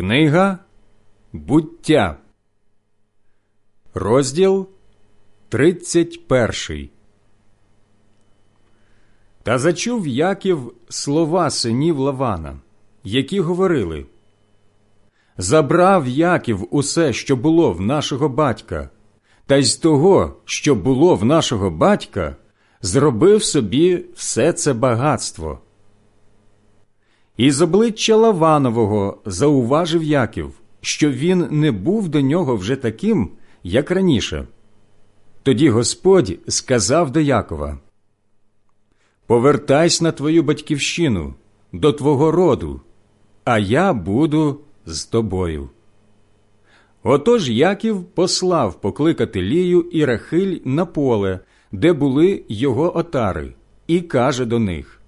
Книга буття, розділ 31 Та зачув Яків слова синів Лавана, які говорили Забрав Яків усе, що було в нашого батька, та й з того, що було в нашого батька, зробив собі все це багатство. І з обличчя Лаванового зауважив Яків, що він не був до нього вже таким, як раніше. Тоді Господь сказав до Якова Повертайся на твою батьківщину, до твого роду, а я буду з тобою. Отож Яків послав покликати Лію і Рахиль на поле, де були його отари, і каже до них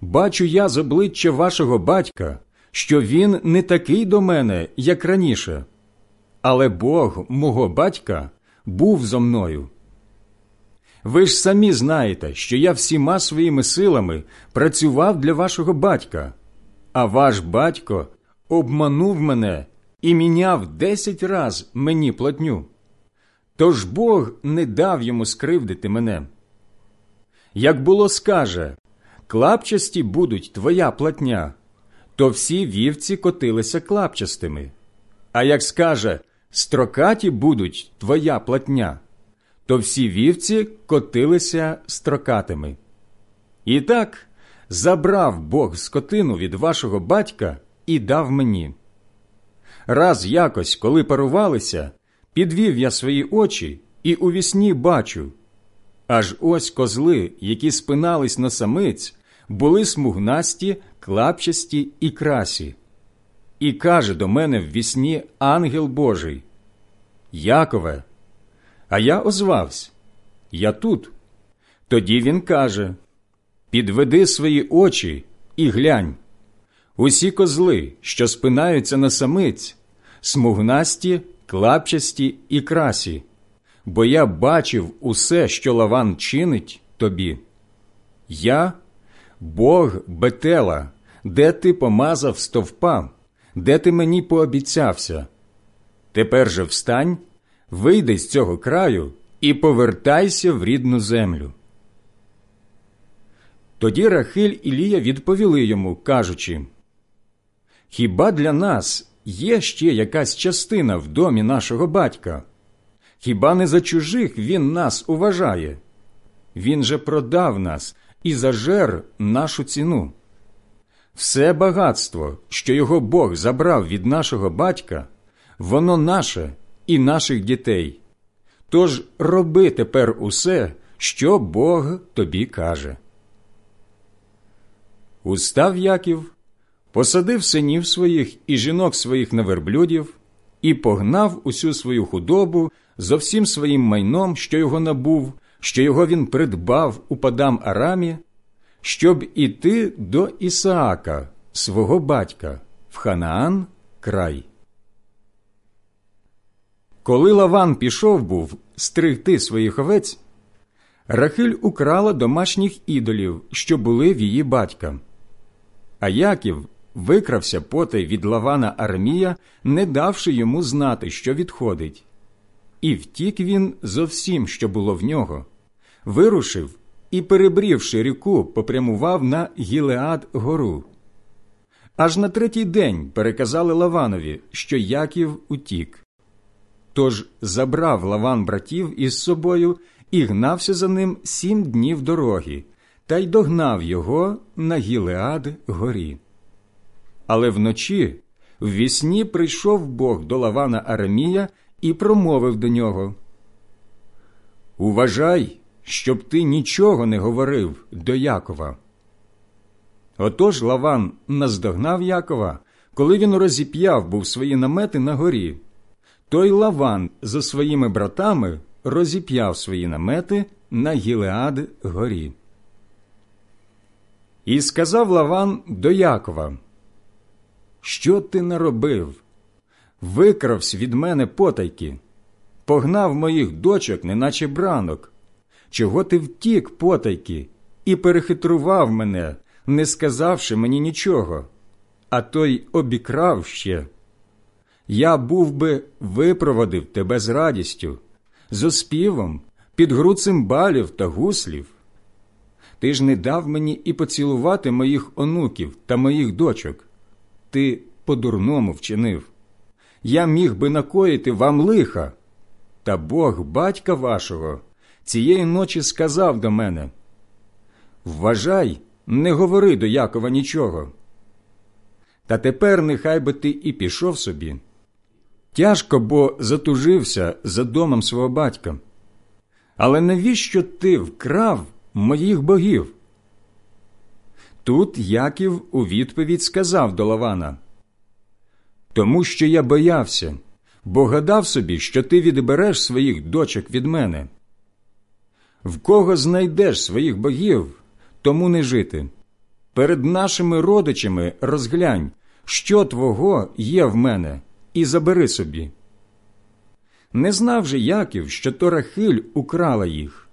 Бачу я з обличчя вашого батька, що він не такий до мене, як раніше, але Бог мого батька був зо мною. Ви ж самі знаєте, що я всіма своїми силами працював для вашого батька, а ваш батько обманув мене і міняв десять раз мені платню. Тож Бог не дав йому скривдити мене. Як було скаже, клапчасті будуть твоя платня, то всі вівці котилися клапчастими. А як скаже строкаті будуть твоя платня, то всі вівці котилися строкатими. І так забрав Бог скотину від вашого батька і дав мені. Раз якось, коли парувалися, підвів я свої очі і у вісні бачу. Аж ось козли, які спинались на самиць, були смугнасті, клапчасті і красі. І каже до мене в вісні ангел Божий Якове, а я озвався Я тут. Тоді він каже Підведи свої очі і глянь. Усі козли, що спинаються на самиць, смугнасті, клапчасті і красі, бо я бачив усе, що лаван чинить тобі. Я Бог Бетела, де ти помазав стовпа, де ти мені пообіцявся. Тепер же встань, вийди з цього краю і повертайся в рідну землю. Тоді Рахиль і Лія відповіли йому, кажучи Хіба для нас є ще якась частина в домі нашого батька? Хіба не за чужих він нас уважає? Він же продав нас і зажер нашу ціну. Все багатство, що його Бог забрав від нашого батька, воно наше і наших дітей. Тож роби тепер усе, що Бог тобі каже. Устав Яків, посадив синів своїх і жінок своїх на верблюдів і погнав усю свою худобу зо всім своїм майном, що його набув, що його він придбав у падам Арамі, щоб іти до Ісаака, свого батька, в Ханаан край. Коли Лаван пішов був стригти своїх овець, Рахиль украла домашніх ідолів, що були в її батька. А Яків викрався потай від Лавана Армія, не давши йому знати, що відходить. І втік він зо всім, що було в нього, вирушив і, перебрівши ріку, попрямував на Гілеад гору. Аж на третій день переказали Лаванові, що Яків утік. Тож забрав Лаван братів із собою і гнався за ним сім днів дороги, та й догнав його на Гілеад горі. Але вночі в вісні прийшов Бог до Лавана Арамія і промовив до нього Уважай, щоб ти нічого не говорив до Якова. Отож Лаван наздогнав Якова, коли він розіп'яв був свої намети на горі. Той Лаван за своїми братами розіп'яв свої намети на Гілеад горі. І сказав Лаван до Якова, Що ти наробив? Викравсь від мене потайки, погнав моїх дочок, неначе бранок. Чого ти втік, потайки, і перехитрував мене, не сказавши мені нічого. а той обікрав ще, я був би випроводив тебе з радістю, з оспівом, під гру цимбалів та гуслів. Ти ж не дав мені і поцілувати моїх онуків та моїх дочок. Ти по-дурному вчинив. Я міг би накоїти вам лиха. Та Бог, батька вашого, цієї ночі сказав до мене Вважай, не говори до Якова нічого. Та тепер нехай би ти і пішов собі. Тяжко бо затужився за домом свого батька. Але навіщо ти вкрав моїх богів? Тут Яків у відповідь сказав до Лавана Тому що я боявся, бо гадав собі, що ти відбереш своїх дочок від мене. В кого знайдеш своїх богів, тому не жити. Перед нашими родичами розглянь, що твого є в мене, і забери собі. Не знав же Яків, що то Рахиль украла їх.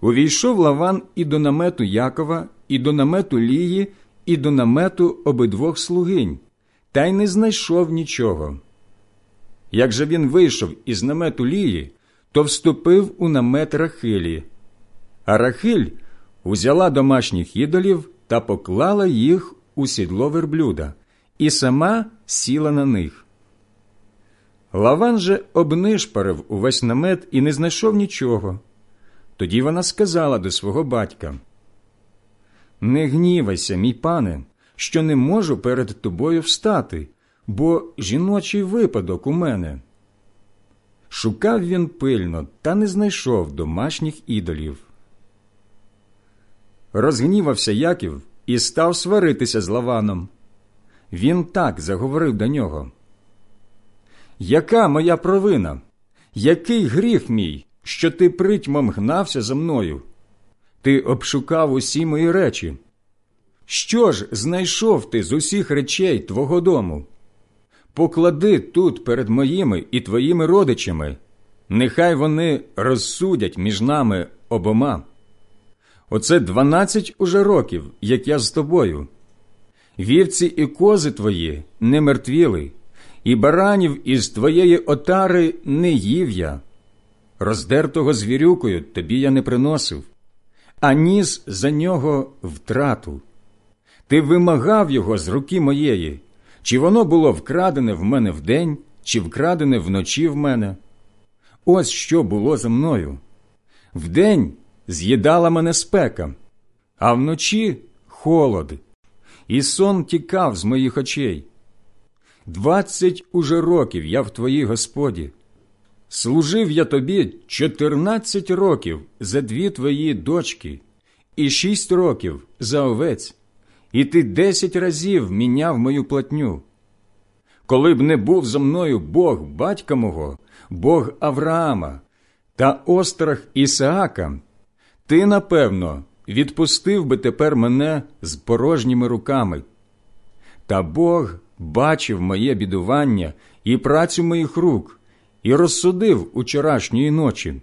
Увійшов Лаван і до намету Якова, і до намету Лії, і до намету обидвох слугинь, та й не знайшов нічого. Як же він вийшов із намету Лії, то вступив у намет Рахилі, а Рахиль узяла домашніх ідолів та поклала їх у сідло верблюда, і сама сіла на них. Лаван же обнишпарив увесь намет і не знайшов нічого. Тоді вона сказала до свого батька Не гнівайся, мій пане, що не можу перед тобою встати, бо жіночий випадок у мене. Шукав він пильно та не знайшов домашніх ідолів. Розгнівався Яків і став сваритися з Лаваном. Він так заговорив до нього. Яка моя провина? Який гріх мій, що ти притьмом гнався за мною? Ти обшукав усі мої речі. Що ж знайшов ти з усіх речей твого дому? Поклади тут перед моїми і твоїми родичами, нехай вони розсудять між нами обома. Оце дванадцять уже років, як я з тобою. Вівці і кози твої не мертвіли, і баранів із твоєї отари не їв я. Роздертого звірюкою тобі я не приносив, а ніс за нього втрату. Ти вимагав його з руки моєї, чи воно було вкрадене в мене вдень, чи вкрадене вночі в мене. Ось що було за мною. Вдень з'їдала мене спека, а вночі холод, і сон тікав з моїх очей. Двадцять уже років я в твоїй Господі. Служив я тобі чотирнадцять років за дві твої дочки, і шість років за овець, і ти десять разів міняв мою платню. Коли б не був за мною Бог батька мого, Бог Авраама та острах Ісаака, ти, напевно, відпустив би тепер мене з порожніми руками. Та Бог бачив моє бідування і працю моїх рук і розсудив учорашньої ночі.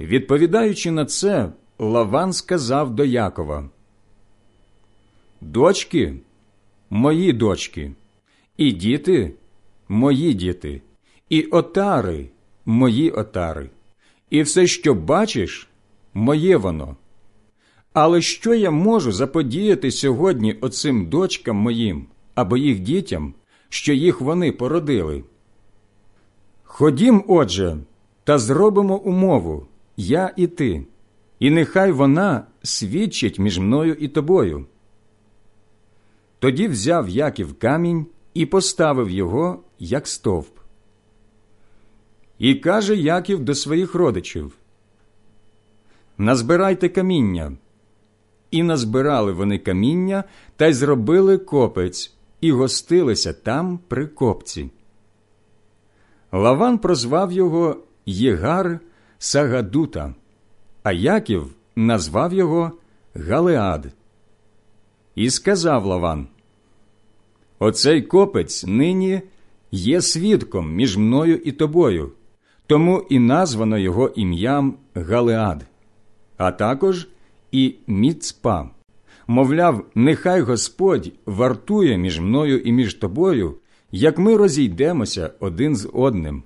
Відповідаючи на це, Лаван сказав до Якова Дочки мої дочки, і діти мої діти, і отари мої отари, і все, що бачиш, моє воно. Але що я можу заподіяти сьогодні оцим дочкам моїм або їх дітям, що їх вони породили? Ходім, отже, та зробимо умову, я і ти, і нехай вона свідчить між мною і тобою. Тоді взяв Яків камінь і поставив його, як стовп. І каже Яків до своїх родичів Назбирайте каміння. І назбирали вони каміння та й зробили копець, і гостилися там при копці. Лаван прозвав його Єгар Сагадута, а Яків назвав його Галеад. І сказав Лаван: Оцей копець нині є свідком між мною і тобою, тому і названо його ім'ям Галеад, а також і Міцпа, мовляв, нехай Господь вартує між мною і між тобою, як ми розійдемося один з одним.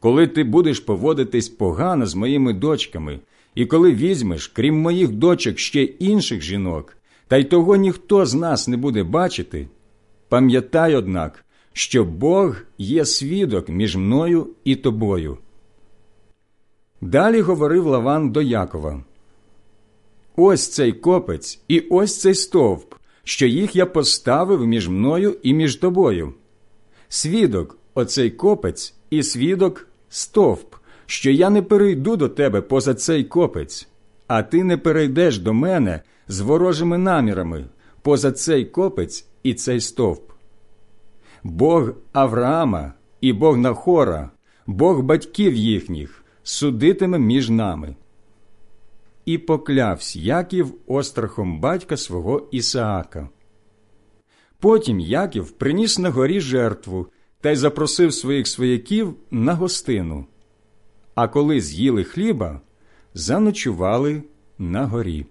Коли ти будеш поводитись погано з моїми дочками, і коли візьмеш, крім моїх дочок, ще інших жінок, та й того ніхто з нас не буде бачити, пам'ятай, однак, що Бог є свідок між мною і тобою. Далі говорив Лаван до Якова Ось цей копець і ось цей стовп, що їх я поставив між мною і між тобою. Свідок оцей копець і свідок стовп, що я не перейду до тебе поза цей копець, а ти не перейдеш до мене з ворожими намірами поза цей копець і цей стовп. Бог Авраама і Бог Нахора, Бог батьків їхніх, судитиме між нами. І поклявсь Яків острахом батька свого Ісаака. Потім Яків приніс на горі жертву та й запросив своїх свояків на гостину. А коли з'їли хліба, заночували на горі.